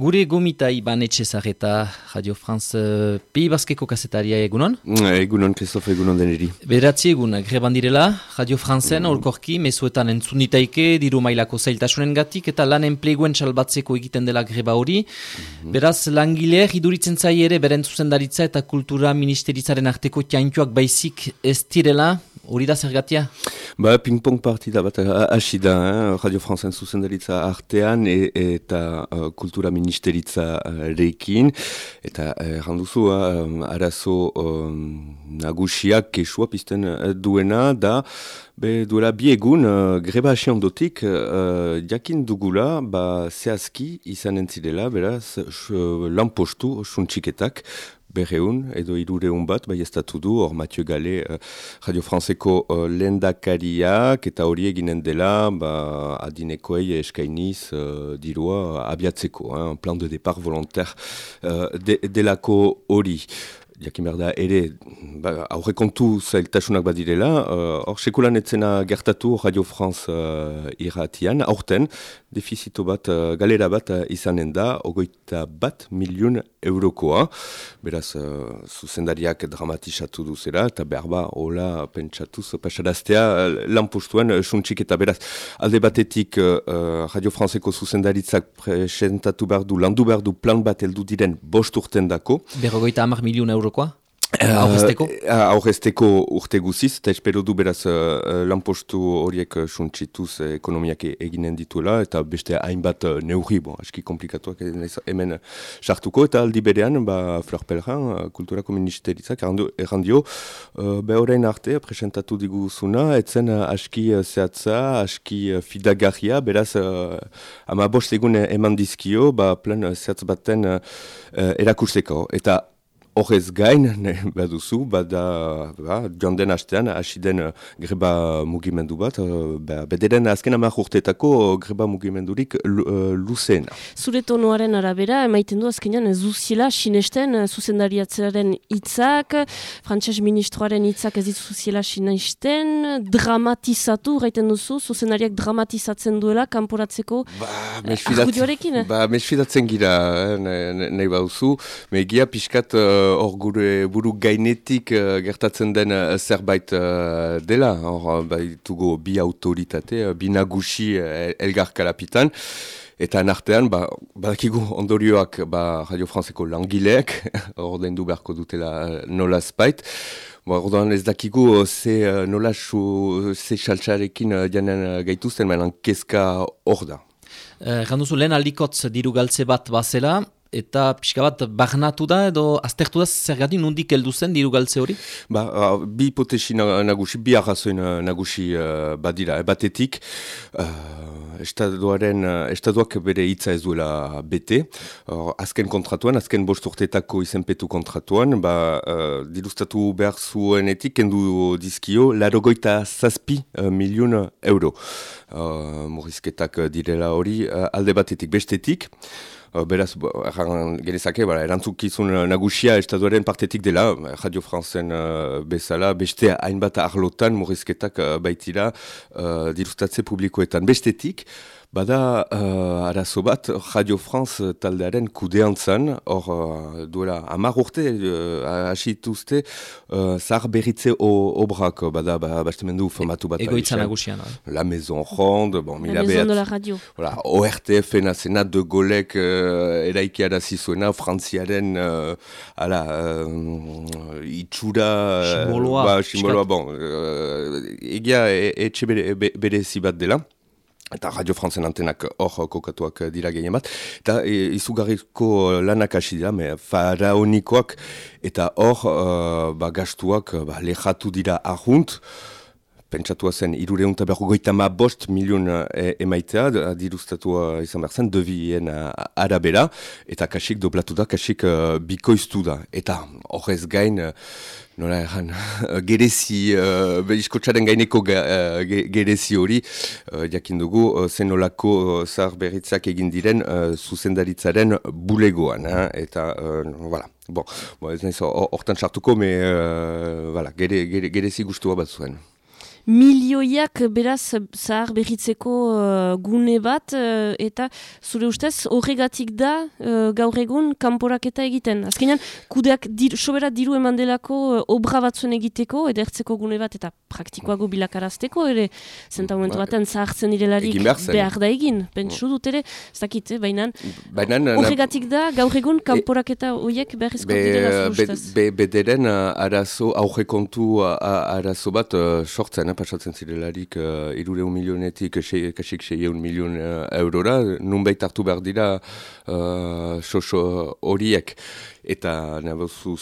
Gure gomita iban etxezareta Radio France uh, Pi Baskeko kasetaria egunon? Egunon, Christophe, egunon deneri. Beratzi egun, greban direla, Radio Franceen, mm. mesuetan entzunitaike, diru mailako zailtasunen gatik, eta lan enpleguen salbatzeko egiten dela greba hori. Mm Beraz, langileer iduritzen zai ere, beren zuzendaritza eta kultura ministeritzaren arteko tiantuak baizik ez direla, hori da zergatia? Ba, ping-pong partida bat hasi da, eh? Radio Franzen zuzendaritza artean e, eta uh, kultura ministeritza uh, reikin. Eta erranduzu, uh, arazo um, nagusiak kesua pizten duena da, Be, duela bi egun, uh, greba hasi ondotik, uh, jakin dugula, ba, zehazki izan entzidela, beraz, uh, lanpostu, suntxiketak, berreun edo irureun bat, bai ez du, hor Mathieu Gale, uh, Radio Franceko uh, lendakariak, eta hori eginen dela, ba, adinekoei eskainiz uh, dirua abiatzeko, un plan de départ volontaire uh, de, delako hori. Jakin behar da, ere, ba, aurrekontu zailtasunak badirela, hor uh, sekulan etzena gertatu Radio France uh, irratian, aurten, defizito bat, uh, galera bat uh, izanen da, ogoita bat milion eurokoa, beraz, uh, zuzendariak dramatizatu duzera, eta behar ba, hola, pentsatuz, pasadaztea, uh, lan postuan, uh, suntxik eta beraz, alde batetik uh, Radio Franceko zuzendaritzak presentatu behar du, landu behar du plan bat heldu diren bost urten dako. Berrogoita amak milion euro eurokoa? Aurrezteko? Uh, Aurrezteko urte guziz, eta espero du beraz uh, lanpostu horiek suntsituz uh, ekonomiak eginen dituela, eta beste hainbat uh, neurri, bon, aski komplikatuak hemen sartuko, eta aldi berean, ba, Flor Pelran, uh, kulturako ministeritzak, errandio, uh, behorein arte, presentatu diguzuna, etzen uh, aski uh, zehatza, aski uh, fidagarria, beraz, uh, ama bost egun eman dizkio, ba, plan uh, zehatz baten uh, erakusteko, eta Horrez gain, ne, baduzu, bada, ba, joan den hastean, hasi den uh, greba mugimendu bat, uh, ba, bederen azken amak urteetako greba mugimendurik uh, luzeena. Zure tonoaren arabera, emaiten du azkenean zuzila sinesten uh, zuzendariatzaren hitzak, frantses ministroaren hitzak ez zuzila sinesten, dramatizatu, gaiten duzu, zuzendariak dramatizatzen duela, kanporatzeko ba, argudioarekin? Ba, mesfidatzen gira, eh, nahi bauzu, megia pixkat... Uh, hor gure buru gainetik uh, gertatzen den uh, zerbait dela. Hor baitugu bi autoritate, bi nagusi uh, elgar kalapitan. Eta nartean, ba, badakigu ondorioak ba, Radio Franceko langileek, hor den du beharko dutela nola spait. Ba, ordoan ez dakigu ze nola su, ze xaltxarekin uh, gaituzten, mainan kezka hor da. Eh, Ganduzu lehen aldikotz diru galtze bat bazela, eta pixka bat bagnatu da edo aztertu da zergati nundik heldu zen diru galtze hori? Ba, bi hipotesi nagusi, bi arrazoin nagusi uh, badira. E batetik, uh, estaduaren, estaduak bere hitza ez duela bete. Uh, azken kontratuan, azken bosturtetako izenpetu kontratuan, ba, uh, dirustatu behar zuenetik, kendu dizkio, larogoita zazpi uh, milion euro. Uh, Morizketak direla hori, uh, alde batetik bestetik. Beraz, genezake, erantzukizun uh, nagusia estatuaren partetik dela, Radio Franzen uh, bezala, beste hainbat arlotan morrizketak uh, baitira uh, dirustatze publikoetan. Bestetik, Bada, uh, arazo bat, Radio France taldearen kudean zan, hor uh, duela amar urte, uh, asituzte, uh, zahar berritze obrak, bada, ba, bastemendu formatu bat. Egoitza nagusian. La Maison Ronde, bon, mila behat. La Maison de la Radio. Voilà, ORTF nazena de golek uh, eraiki arazizuena, frantziaren, uh, ala, uh, itxura... Simboloa. Ba, simboloa, bon. Uh, egia, etxe bere, bere zibat dela eta Radio Franzen antenak hor kokatuak dira gehien bat, eta e, izugarriko lanak hasi dira, me faraonikoak, eta hor uh, ba, gastuak ba, lehatu dira ahunt, pentsatua zen, irure unta behar goita ma bost milion e, emaitea, diruztatua izan behar zen, devien arabera, eta kasik doblatu da, kasik uh, bikoiztu da. Eta horrez gain, nola erran, gerezi, uh, iskotxaren gaineko uh, gerezi hori, uh, jakin dugu, uh, zen nolako uh, zahar berritzak egin diren uh, zuzendaritzaren bulegoan, eh? eta, uh, voilà. Bon, bon ez nahiz, hortan sartuko, me, uh, voilà, gere, gere, gerezi guztua bat zuen. Milioiak beraz zahar berritzeko uh, gune bat, uh, eta zure ustez horregatik da uh, gaur egun kanporaketa egiten. Azkenean, kudeak dir, sobera diru eman delako uh, obra batzuen egiteko, edertzeko gune bat, eta praktikoago bilakarazteko, ere zenta momentu ba, batean zahartzen direlarik behar da egin. Pentsu dut ere, ez dakit, eh, baina horregatik da gaur egun kanporaketa horiek beharrezko direla zure ustez. bederen arazo, aurrekontu arazo bat uh, sortzen, eh, pasatzen zirelarik uh, irureun milionetik kasik seieun milion uh, eurora, nunbait hartu behar dira uh, horiek eta nabozu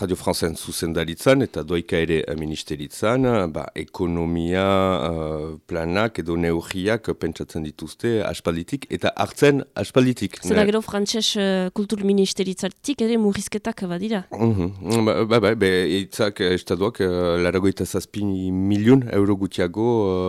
Radio Franzen zuzendaritzan eta doika ere ministeritzan, ba, ekonomia uh, planak edo neurriak pentsatzen dituzte aspalditik eta hartzen aspalditik. Zena gero frantses uh, kultur ministeritzatik ere murrizketak badira? Uh -huh. ba, ba, ba, be, eitzak estaduak uh, laragoita zazpin milion euro gutiago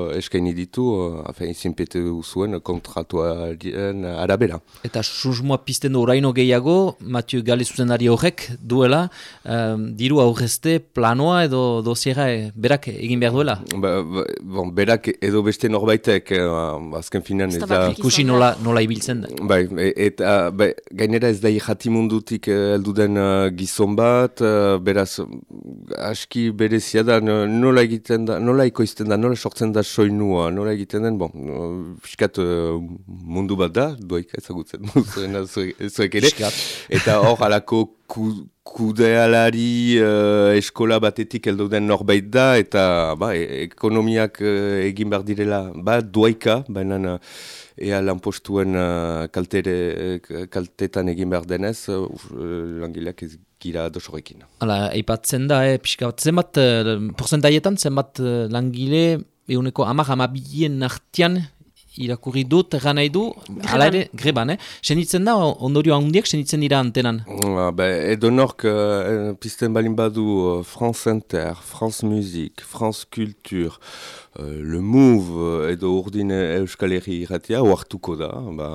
uh, eskaini ditu, uh, afen izinpete zuen kontratuaren arabera. Eta susmoa pizten du oraino gehiago, Mathieu Gale zuzendari horrek duela, um, diru aurrezte planoa edo dosiera e, berak egin behar duela? Ba, ba, bon, berak edo beste norbaitek, uh, azken finan ez da... Ikusi nola, nola ibiltzen da. Bai, e, eta ba, gainera ez da jatimundutik heldu den uh, gizon bat, uh, beraz, aski berezia da, nola egiten da, nola ikoizten da, nola sortzen da soinua, nola egiten den, bon, fiskat uh, mundu bat da, duaik ezagutzen, zuek ere, eta hor alako kudealari uh, eskola batetik heldu den norbait da, eta ba, e, ekonomiak uh, egin behar direla, ba, duaika, baina uh, ea lanpostuen uh, kaltere, kaltetan egin behar denez, uh, langileak ez gira dosorekin. Hala, eipatzen da, eh, pixka bat, zenbat, uh, porzentaietan, zenbat uh, langile, eguneko amak amabien artian irakurri dut, egan nahi du, hala ere, greban, eh? Senitzen da, ondorio handiak senitzen dira antenan? Uh, be, edo nork, uh, pizten balin badu, uh, France Inter, France Music, France Culture, Le Move, edo urdin Euskal Herri irratia, oartuko da, ba,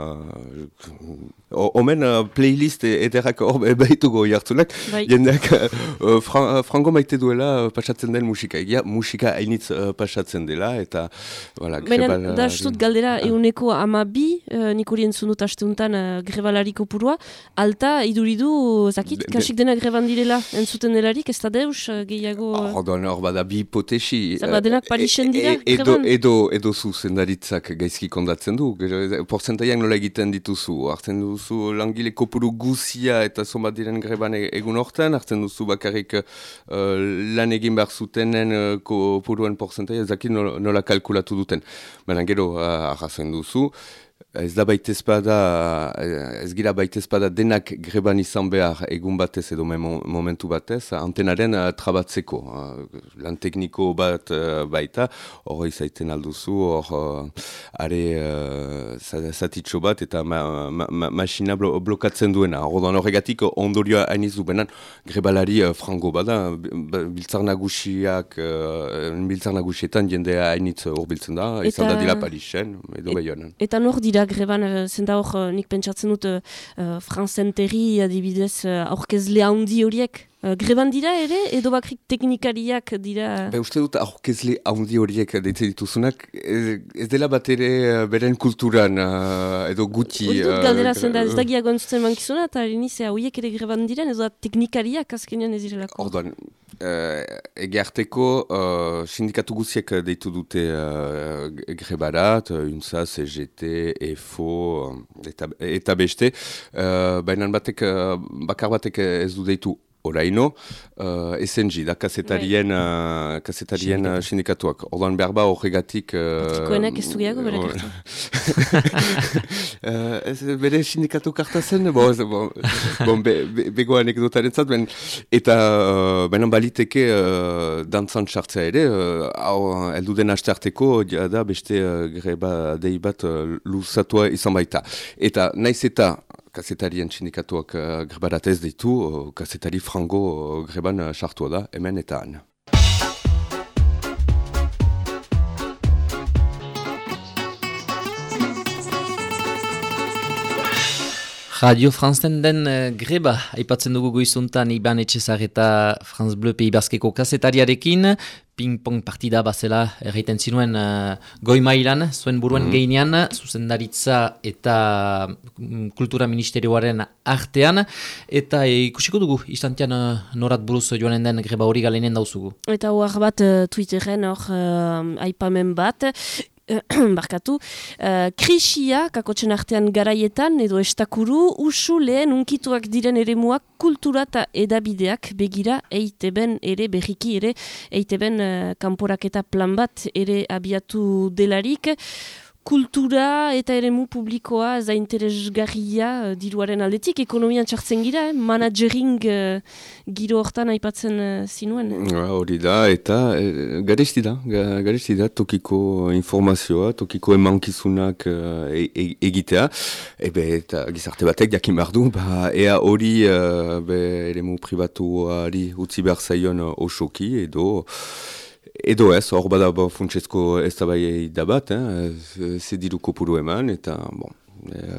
Omen uh, playlist ederrak hor behituko jartzunak, bai. jendeak uh, fran, frango maite duela uh, pasatzen den musika, egia musika hainitz uh, pasatzen dela, eta... Voilà, Baina, da astut galdera ah. euneko ama bi, uh, nik horien zunut asteuntan uh, grebalariko purua, alta iduridu, zakit, de, kasik dena greban direla, entzuten delarik, ez da deus uh, gehiago... Hor uh... hor bada bi potesi... Zabadenak uh, parixen dira, e, edo, edo, edo zu zendaritzak gaizki kondatzen du, porcentaiak nola egiten dituzu, hartzen du duzu langile kopuru guzia eta zonbat diren greban e-, egun horten, hartzen duzu bakarrik uh, lan egin behar zutenen uh, kopuruen porzentai, ezakit nola, kalkulatu duten. Baina gero, uh, duzu, Ez da baitez bada, ez gira baitez bada denak greban izan behar egun batez edo momentu batez, antenaren uh, trabatzeko. Uh, lan tekniko bat uh, baita, hor izaiten alduzu, hor uh, are uh, zatitxo bat eta ma, ma, ma, masina blokatzen duena. Hor horregatik ondorioa hainiz du benan grebalari uh, frango bada, biltzar nagusiak, uh, biltzar nagusietan jendea hainitz hor biltzen da, izan da dila Parisen, edo et, Eta nor dira greban, uh, zenta hor, uh, nik pentsatzen dut, uh, uh franzen terri adibidez, uh, aurkezle handi horiek, uh, greban dira ere, edo bakrik teknikariak dira? Be, uste dut aurkezle handi horiek deitze dituzunak, ez, ez dela bat ere uh, beren kulturan, uh, edo guti. Hori dut galdera uh, zen da, ez da giagoan zuten mankizuna, eta horiek ere greban diren, edo teknikariak azkenean ez direlako. Orduan, Uh, Ege harteko, uh, sindikatu guziek deitu dute uh, grebarat, UNSA, CGT, EFO, eta, eta beste. Uh, Baina batek, bakar batek ez du deitu oraino, uh, SNG, da kasetarien, uh, kasetarien uh, sindikatuak. Ordan behar ba horregatik... Tikoenak ez dugiago bere kartu. Ez bere sindikatu kartazen, bo, bon, bon, be, be, bego anekdotaren zat, ben, eta uh, benan baliteke uh, dantzan txartzea ere, hau uh, eldu den astarteko, da beste uh, greba dei bat uh, luzatua izan baita. Eta naiz eta kazetarien sindikatuak uh, grebarat ez ditu, uh, kazetari frango uh, greban uh, sartua da, hemen eta han. Radio Franzen den uh, greba, aipatzen dugu goizuntan Iban Etxezar eta Franz Bleu Peibaskeko kasetariarekin, ping-pong partida bazela erraiten zinuen uh, goi mailan, zuen buruen mm geinean, zuzendaritza eta um, kultura ministerioaren artean, eta ikusiko dugu, istantean uh, norat buruz joanen den greba hori galenen dauzugu. Eta hor bat uh, Twitteren hor uh, aipamen bat, barkatu, uh, krisia kakotzen artean garaietan edo estakuru usu lehen unkituak diren ere muak kultura eta edabideak begira eiteben ere berriki ere eiteben uh, kanporaketa plan bat ere abiatu delarik kultura eta eremu publikoa za interesgarria uh, diruaren aldetik, ekonomian txartzen gira, eh? managering uh, giro hortan aipatzen uh, zinuen. Hori da, eta e, garesti da, garesti da, tokiko informazioa, tokiko emankizunak uh, e, e, egitea, ebe eta gizarte batek jakin behar du, ba, ea hori uh, eremu pribatuari utzi behar zaion osoki, edo Edo ez, hor bada ba, funtsezko ez da bai da bat, eh? zediru kopuru eman, eta bon,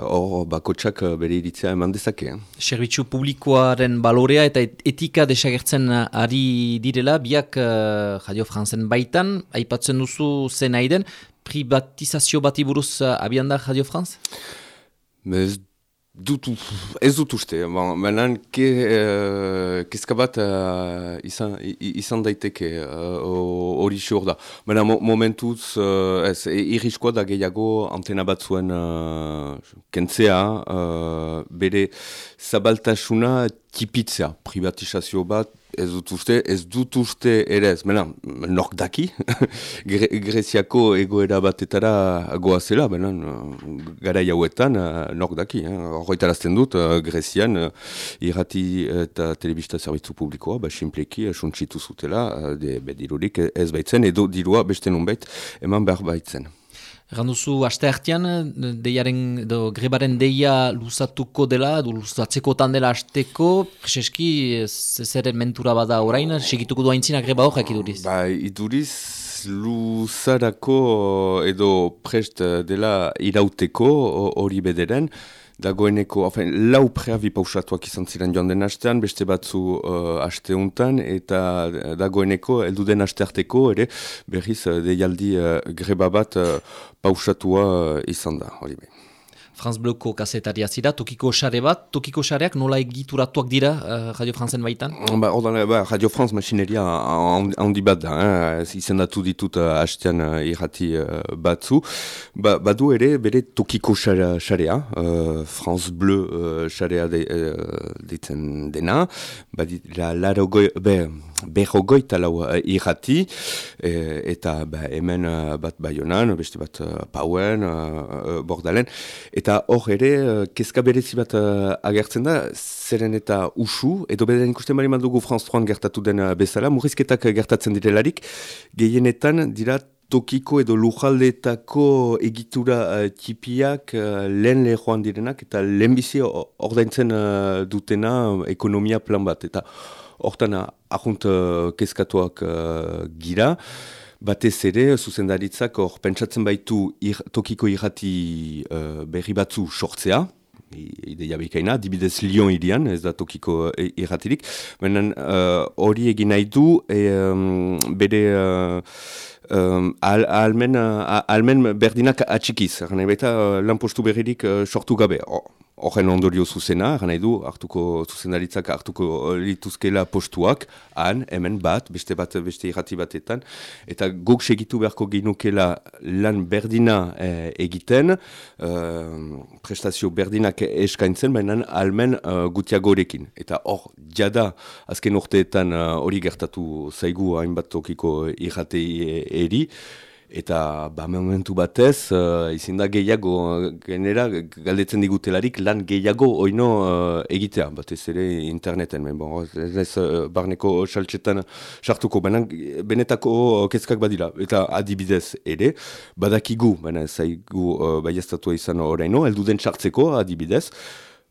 hor bakotsak bere iritzea eman dezake. Eh? Servitzu publikoaren balorea eta etika desagertzen ari direla, biak uh, Radio Franzen baitan, aipatzen duzu zen aiden, privatizazio bati buruz uh, abian da Radio Franz? Ez Dutu, ez dut uste, menan ke, uh, kezka bat uh, izan, izan daiteke uh, hori uh, da. Menan mo, momentuz, uh, ez, irriskoa da gehiago antena bat uh, kentzea, uh, bere zabaltasuna tipitzea, privatizazio bat, ez dut uste, ez dut uste ere ez, mena, nork daki, Gre Greziako egoera batetara goazela, mena, gara jauetan, nork daki, horretarazten dut, Grezian, irrati eta telebista zerbitzu publikoa, ba, simpleki, suntsitu zutela, de, be, dirurik ez baitzen, edo dirua beste nun bait, eman behar baitzen. Randuzu, aste hartian, deiaren, do, grebaren deia luzatuko dela, du luzatzeko dela asteko, preseski, zeren mentura bada orain, segituko du haintzina greba horrek iduriz? Ba, iduriz, luzarako edo prest dela irauteko hori bederen, dagoeneko, ofen, lau preavi pausatuak izan ziren joan den astean, beste batzu uh, aste untan, eta dagoeneko, eldu den aste arteko, ere, berriz, deialdi uh, greba bat uh, pausatua uh, izan da, hori behin. Franz Bloko kasetaria zira, tokiko xare bat, tokiko xareak nola egituratuak dira uh, Radio Franzen baitan? Ba, ordan, ba, Radio Franz machineria handi bat da, eh? izendatu ditut uh, hastean uh, irrati uh, batzu. Ba, badu ere bere tokiko xarea, uh, Franz Bleu xarea de, uh, ditzen dena, ba, la, laro goi, be, berrogoi talau uh, irrati, e, eta ba, hemen bat baionan, beste bat uh, pauen, uh, bordalen, eta hor ere, uh, kezka berezi bat uh, agertzen da, zeren eta usu, edo beden ikusten bari dugu Franz 3 gertatu den uh, bezala, murrizketak gertatzen direlarik, gehienetan dira tokiko edo lujaldeetako egitura uh, tipiak uh, lehen lehoan direnak, eta lehenbizi ordaintzen uh, dutena ekonomia plan bat, eta hortan ahunt uh, kezkatuak uh, gira, batez ere, zuzendaritzak hor pentsatzen baitu ir, tokiko irrati uh, berri batzu sortzea, ideia bekaina, dibidez Lyon irian, ez da tokiko uh, irratirik, benen hori uh, egin nahi du, e, um, bere... Uh, um, al, almen, uh, almen berdinak atxikiz, gana baita uh, lanpostu berririk uh, sortu gabe. Horren ondorio zuzena, gana du, hartuko zuzendaritzak hartuko lituzkela postuak, han, hemen bat, beste bat, beste irrati batetan, eta guk segitu beharko ginukela lan berdina eh, egiten, uh, prestazio berdinak eskaintzen, baina almen uh, gutiagorekin. Eta hor, jada, azken urteetan hori gertatu zaigu hainbat tokiko irratei eri, eta ba momentu batez, uh, izin da gehiago, genera galdetzen digutelarik lan gehiago oino uh, egitea, batez ere interneten, ben, bon, ez uh, barneko saltsetan sartuko, benan, benetako kezkak badira, eta adibidez ere, badakigu, baina zaigu uh, baiestatu izan horreino, elduden sartzeko adibidez,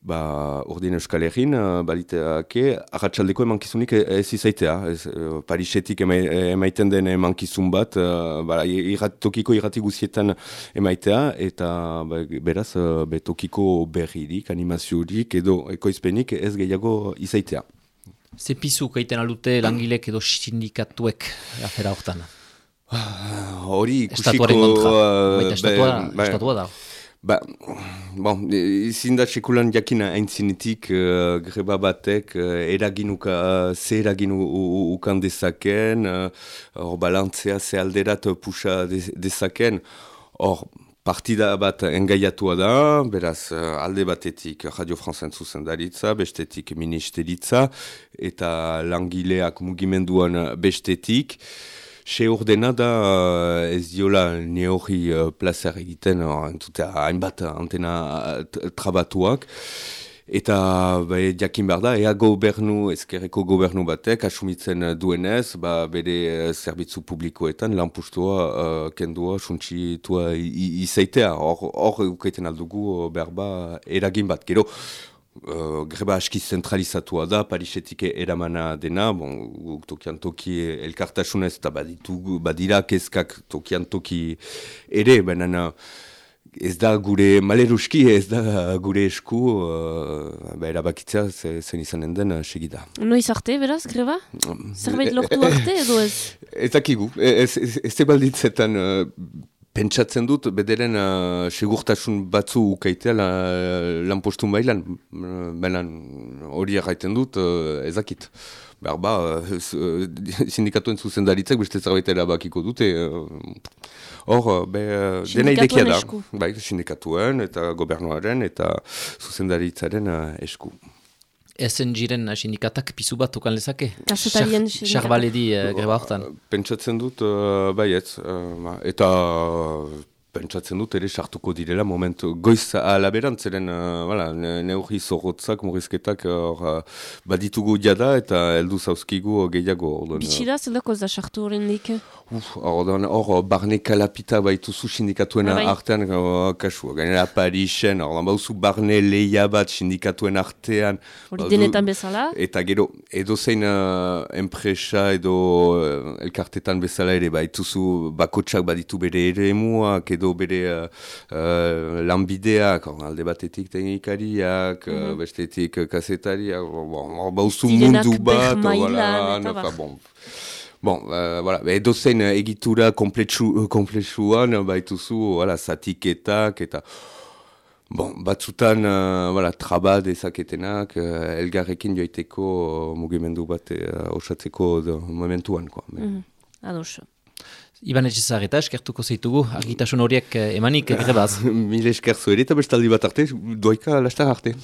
ba, urdin euskal egin, uh, baliteake, arratsaldeko emankizunik ez izaitea. Ez, uh, Parisetik emaiten den emankizun bat, uh, ba, irrat, tokiko irrati guzietan emaitea, eta ba, beraz, uh, betokiko berririk, animaziorik, edo ekoizpenik ez gehiago izaitea. Ze pizu kaiten alute langilek edo sindikatuek afera hortan? Hori ikusiko... Estatuaren kontra, estatua da. Ba, bon, izin da sekulan jakina haintzinetik uh, greba batek uh, eragin uka, uh, ze eragin ukan dezaken, hor uh, balantzea ze alderat puxa dezaken, hor partida bat engaiatua da, beraz alde batetik Radio Franzen zuzendaritza, bestetik ministeritza, eta langileak mugimenduan bestetik, Se ordena da uh, ez diola neori uh, plazer egiten uh, hainbat antena uh, trabatuak. Eta ba, jakin behar da, ea gobernu, ezkerreko gobernu batek, asumitzen duenez, ba, bere zerbitzu publikoetan, lan pustua, uh, kendua, suntxitua izaitea. Hor, hor ukaiten aldugu behar ba, eragin bat. Gero, Uh, greba aski zentralizatua da, Parisetik eramana dena, bon, tokian toki elkartasunez eta baditu, badira kezkak tokian toki ere, baina ez da gure maleruski, ez da gure esku, uh, ba, erabakitza zen izanen den segida. Noiz arte, beraz, greba? Zerbait lortu arte edo ez? Ez dakigu, ez, ez, ez, ez uh, Pentsatzen dut, bederen uh, segurtasun batzu ukaitea la, lan postun bailan, bailan hori erraiten dut uh, ezakit. Behar ba, uh, sindikatuen zuzendaritzak beste zerbaitela bakiko dute. Hor, uh, be, uh, dena idekia da. Bai, sindikatuen eta gobernuaren eta zuzendaritzaren uh, esku. Ezen jiren sindikatak pizu bat tokan lezake? Kasetarien sindikatak. Charbaledi uh, greba hortan. Pentsatzen dut, uh, baiet. Uh, eta pentsatzen dut ere sartuko direla momentu goiz alaberantzeren uh, voilà, neurri zorrotzak, morizketak uh, baditugu jada eta heldu zauzkigu gehiago. Bitxira, zeldako da sartu horrendik? Hor, barne kalapita baitu zu sindikatuen bai. artean, uh, kasu, gainera Parisen, hor, bauzu barne leia bat sindikatuen artean. Hori denetan bezala? Eta gero, edo zein uh, enpresa edo uh, elkartetan bezala ere, baituzu bakotsak baditu bere ere emuak, edo bere uh, lanbideak, alde batetik teknikariak, mm -hmm. bestetik kasetariak, bon, bauzu mundu bat, voilà, eta bon. Bon, uh, voilà, edo zen egitura komplexuan, baituzu, voilà, zatiketak, eta... Bon, batzutan, uh, voilà, traba dezaketenak, uh, elgarrekin joiteko uh, mugimendu bat uh, osatzeko momentuan, quoi. Mm -hmm. Ados. Iban etxezar eta eskertuko zeitugu, argitasun horiek emanik grebaz. Mil eskerzu ere eta bestaldi bat arte, doika lastar arte.